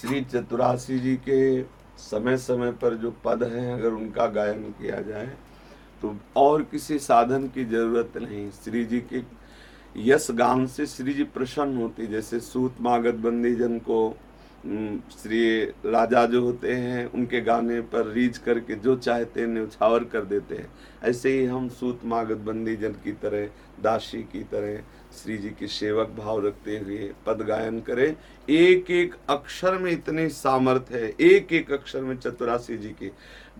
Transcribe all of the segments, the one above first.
श्री चतुरासी जी के समय समय पर जो पद हैं, अगर उनका गायन किया जाए तो और किसी साधन की ज़रूरत नहीं। श्री जी के यश गान से श्री जी प्रसन्न होती, जैसे सूत मागत बंदी जन को श्री राजा जो होते हैं, उनके गाने पर रीच करके जो चाहते हैं, उछावर कर देते हैं। ऐसे ही हम सूत मागत बंदी जन की तरह, दासी की तरह श्री जी के सेवक भाव रखते हुए पद गायन करें। एक एक अक्षर में इतने सामर्थ्य है। एक एक अक्षर में चतुरासी जी के।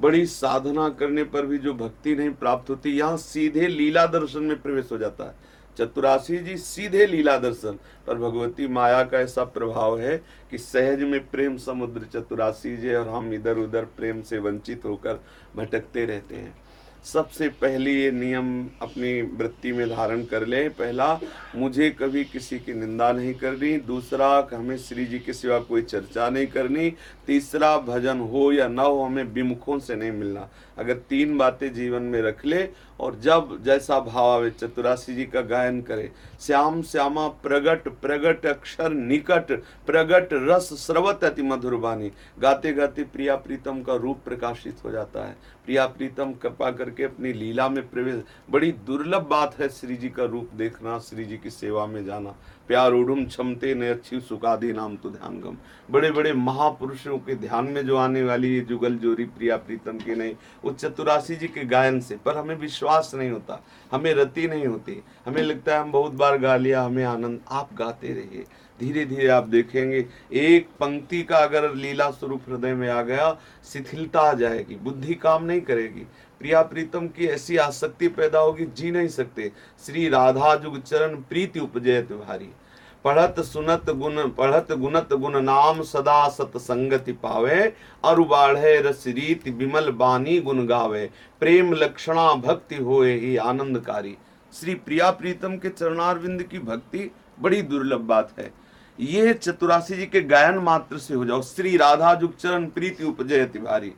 बड़ी साधना करने पर भी जो भक्ति नहीं प्राप्त होती, यहाँ सीधे लीला दर्शन में प्रवेश हो जाता है। चतुरासी जी सीधे लीला दर्शन। पर भगवती माया का ऐसा प्रभाव है कि सहज में प्रेम समुद्र चतुरासी जी और हम इधर उधर प्रेम से वंचित होकर भटकते रहते हैं। सबसे पहले ये नियम अपनी वृत्ति में धारण कर ले। पहला, मुझे कभी किसी की निंदा नहीं करनी। दूसरा हमें श्री जी के सिवा कोई चर्चा नहीं करनी। तीसरा, भजन हो या न हो, हमें विमुखों से नहीं मिलना। अगर तीन बातें जीवन में रख ले और जब जैसा भाव आवे चतुरासी जी का गायन करे। श्याम श्यामा, प्रगट प्रगट अक्षर निकट, प्रगट रस स्रवत अति मधुर बानी गाते गाते प्रिया प्रीतम का रूप प्रकाशित हो जाता है। प्रिया प्रीतम कृपा करके अपनी लीला में प्रवेश। बड़ी दुर्लभ बात है श्री जी का रूप देखना, श्री जी की सेवा में जाना। प्यार उड़ुम क्षमते ने अच्छी सुखादी नाम तो ध्यान गम। बड़े बड़े महापुरुषों के ध्यान में जो आने वाली ये जुगल जोरी प्रिया प्रीतम की नहीं वो चतुरासी जी के गायन से। पर हमें विश्वास नहीं होता, हमें रति नहीं होती। हमें लगता है हम बहुत बार गा लिया, हमें आनंद, आप गाते रहिए। धीरे धीरे आप देखेंगे, एक पंक्ति का अगर लीला स्वरूप हृदय में आ गया, शिथिलता आ जाएगी, बुद्धि काम नहीं करेगी। प्रिया प्रीतम की ऐसी आसक्ति पैदा होगी, जी नहीं सकते। श्री राधा जुग चरण प्रीति उपजय भारी पढ़त सुनत गुण, पढ़त गुणत गुण नाम सदा सत संगति पावे। अरु बाढ़े रस रीति विमल बानी गुण गावे। प्रेम लक्षणा भक्ति होए ही आनंदकारी। श्री प्रिया प्रीतम के चरणारविंद की भक्ति बड़ी दुर्लभ बात है। ये चतुरासी जी के गायन मात्र से हो जाओ। श्री राधा जुग चरण, प्रीति उपजय भारी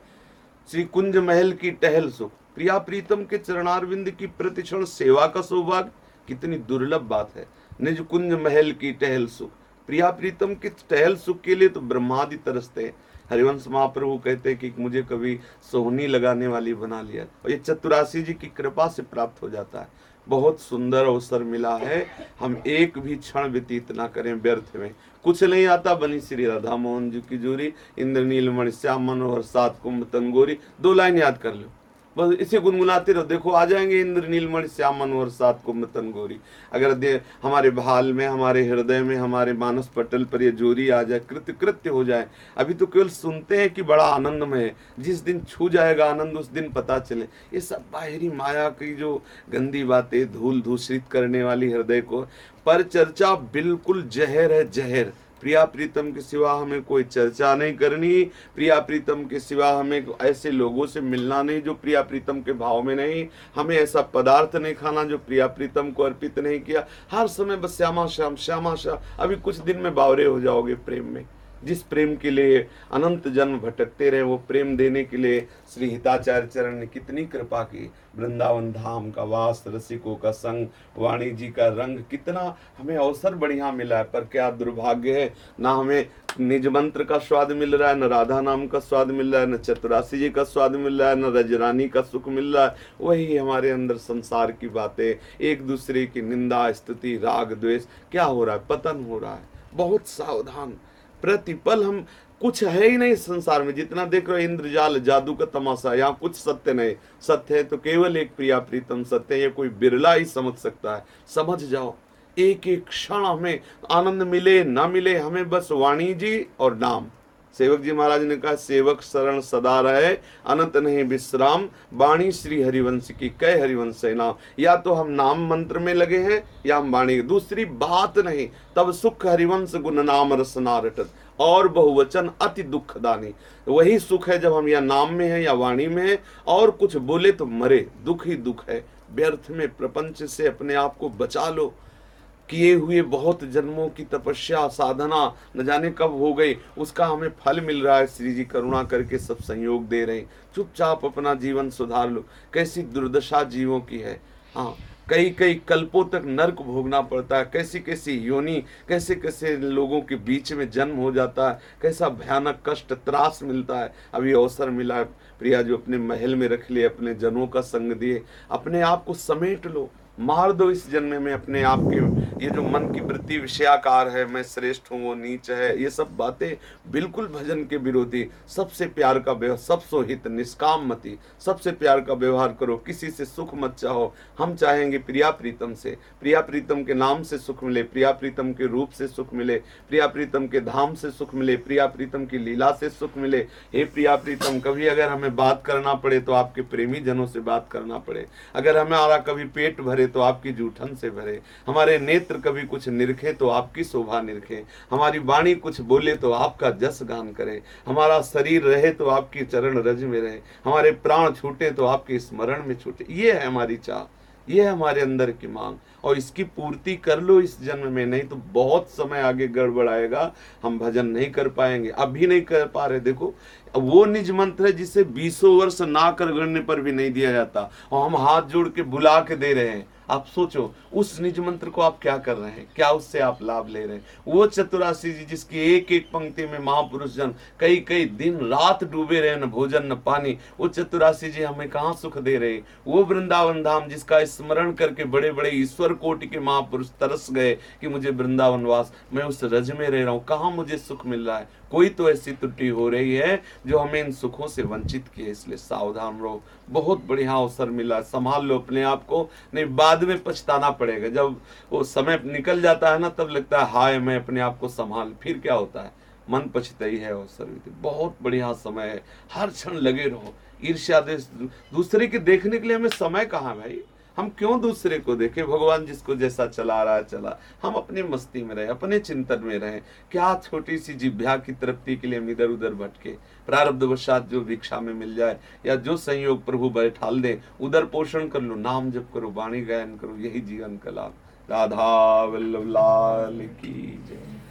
श्री कुंज महल की टहल सुख प्रिया प्रीतम के चरणारविंद की प्रतिक्षण सेवा का सौभाग्य। कितनी दुर्लभ बात है। निज कुंज महल की टहल सुख प्रिया प्रीतम के टहल सुख के लिए तो ब्रह्मादि तरसते हरिवंश महाप्रभु कहते हैं कि मुझे कभी सोहनी लगाने वाली बना लिया। और ये चतुरासी जी की कृपा से प्राप्त हो जाता है। बहुत सुंदर अवसर मिला है। हम एक भी क्षण व्यतीत ना करें व्यर्थ में। कुछ नहीं आता, बनी श्री राधा मोहन जी की जोरी इंद्रनील मणिश्याम श्याम मनोहर सात कुंभ तंगोरी। दो लाइन याद कर लो। बस इसे गुनगुनाते रहो। देखो, आ जाएँगे इंद्र, नीलमणि श्याम मनोहर सात कुंभ तंगोरी अगर दे, हमारे भाल में, हमारे हृदय में, हमारे मानस पटल पर ये जोरी आ जाए, कृत्य कृत्य हो जाए। अभी तो केवल सुनते हैं कि बड़ा आनंदमय है। जिस दिन छू जाएगा आनंद, उस दिन पता चले। ये सब बाहरी माया की जो गंदी बातें, धूल दूषित करने वाली हृदय को, पर चर्चा बिल्कुल जहर है जहर। प्रिया प्रीतम के सिवा हमें कोई चर्चा नहीं करनी। प्रिया प्रीतम के सिवा हमें ऐसे लोगों से मिलना नहीं जो प्रिया प्रीतम के भाव में नहीं। हमें ऐसा पदार्थ नहीं खाना जो प्रिया प्रीतम को अर्पित नहीं किया। हर समय बस श्यामा श्याम श्यामा श्याम। अभी कुछ दिन में बावरे हो जाओगे प्रेम में। जिस प्रेम के लिए अनंत जन्म भटकते रहे, वो प्रेम देने के लिए श्री हिताचार्य चरण ने कितनी कृपा की। वृंदावन धाम का वास, रसिकों का संग, वाणी जी का रंग, कितना हमें अवसर बढ़िया मिला है। पर क्या दुर्भाग्य है, ना हमें निज मंत्र का स्वाद मिल रहा है, न राधा नाम का स्वाद मिल रहा है, न चतुरासी जी का स्वाद मिल रहा है, न रजरानी का सुख मिल रहा है। वही हमारे अंदर संसार की बातें, एक दूसरे की निंदा, स्तुति, राग, द्वेष, क्या हो रहा है? पतन हो रहा है। बहुत सावधान। प्रतिपल हम कुछ है ही नहीं संसार में। जितना देख रहे हो इंद्रजाल, जादू का तमाशा, यहाँ कुछ सत्य नहीं। सत्य है तो केवल एक प्रिया प्रीतम, सत्य है, ये कोई बिरला ही समझ सकता है। समझ जाओ एक एक क्षण हमें आनंद मिले, ना मिले, हमें बस वाणी जी और नाम। सेवक जी महाराज ने कहा, सेवक शरण सदा रहे, अनंत नहीं विश्राम। वाणी श्री हरिवंश की, कह हरिवंश नाम। या तो हम नाम मंत्र में लगे हैं, या हम वाणी। दूसरी बात नहीं, तब सुख हरिवंश गुण नाम रसना रटत और बहुवचन, अति दुखदानी वही सुख है जब हम या नाम में है, या वाणी में है। और कुछ बोले तो मरे। दुख ही दुख है। व्यर्थ में प्रपंच से अपने आप को बचा लो। किए हुए बहुत जन्मों की तपस्या, साधना न जाने कब हो गई, उसका हमें फल मिल रहा है। श्री जी करुणा करके सब संयोग दे रहे चुपचाप अपना जीवन सुधार लो। कैसी दुर्दशा जीवों की है। हाँ कई कई कल्पों तक नर्क भोगना पड़ता है। कैसी कैसी योनि कैसे कैसे लोगों के बीच में जन्म हो जाता है। कैसा भयानक कष्ट, त्रास मिलता है। अभी अवसर मिला है। प्रिया जो अपने महल में रख लिए, अपने जनों का संग दिए। अपने आप को समेट लो। मार दो इस जन्म में अपने आप के। ये जो मन की वृत्ति विषयाकार है, मैं श्रेष्ठ हूँ, वो नीच है, ये सब बातें बिल्कुल भजन के विरोधी। सबसे प्यार का व्यवहार सबसे हित, निष्काम मति। सबसे प्यार का व्यवहार करो, किसी से सुख मत चाहो। हम चाहेंगे प्रिया प्रीतम से। प्रिया प्रीतम के नाम से सुख मिले, प्रिया प्रीतम के रूप से सुख मिले, प्रिया प्रीतम के धाम से सुख मिले, प्रिया प्रीतम की लीला से सुख मिले। हे प्रिया प्रीतम, कभी अगर हमें बात करना पड़े तो आपके प्रेमी जनों से बात करना पड़े। अगर हमें हमारा कभी पेट भरे तो आपकी जूठन से भरे। हमारे नेत्र कभी कुछ निरखे तो आपकी शोभा निरखे। हमारी वाणी कुछ बोले तो आपका जस गान करे। हमारा शरीर रहे तो आपकी चरण रज में रहे। हमारे प्राण छूटे तो आपके स्मरण में छूटे। ये है हमारी चाह। ये हमारे अंदर की मांग। और इसकी पूर्ति कर लो इस जन्म में, नहीं तो बहुत समय आगे गड़बड़ाएगा हम भजन नहीं कर पाएँगे। अभी नहीं कर पा रहे, देखो वो निज मंत्र है जिसे बीसों वर्ष ना कर गणने पर भी नहीं दिया जाता। और हम हाथ जोड़ के बुला के दे रहे हैं। आप सोचो, उस निज मंत्र को आप क्या कर रहे हैं? क्या उससे आप लाभ ले रहे हैं? वो चतुराशी जी जिसकी एक एक पंक्ति में महापुरुष जन कई कई दिन रात डूबे रहे न भोजन, न पानी, वो चतुराशी जी हमें कहाँ सुख दे रहे वो वृंदावन धाम जिसका स्मरण करके बड़े बड़े ईश्वर कोटि के महापुरुष तरस गए कि मुझे वृंदावन वास मैं उस रज में रह रहा हूँ, कहाँ मुझे सुख मिल रहा है? कोई तो ऐसी त्रुटि हो रही है जो हमें इन सुखों से वंचित किए, इसलिए सावधान रहो। बहुत बढ़िया अवसर मिला, संभाल लो अपने आप को, नहीं, बाद में पछताना पड़ेगा। जब वो समय निकल जाता है ना, तब लगता है, हाय, मैं अपने आप को संभाल, फिर क्या होता है? मन पछताई है और बहुत बढ़िया समय है। हर क्षण लगे रहो। ईर्ष्या दूसरे के देखने के लिए हमें समय कहाँ भाई? हम क्यों दूसरे को देखें? भगवान जिसको जैसा चला रहा चला। हम अपनी मस्ती में रहे, अपने चिंतन में रहे। क्या छोटी सी जिभ्या की तृप्ति के लिए हम इधर उधर भटके? प्रारब्ध वशात जो भिक्षा में मिल जाए, या जो संयोग प्रभु बैठाल दे, उधर पोषण कर लो, नाम जप करो, वाणी गायन करो, यही जीवन का लाभ राधा वल्लभ लाल की जय।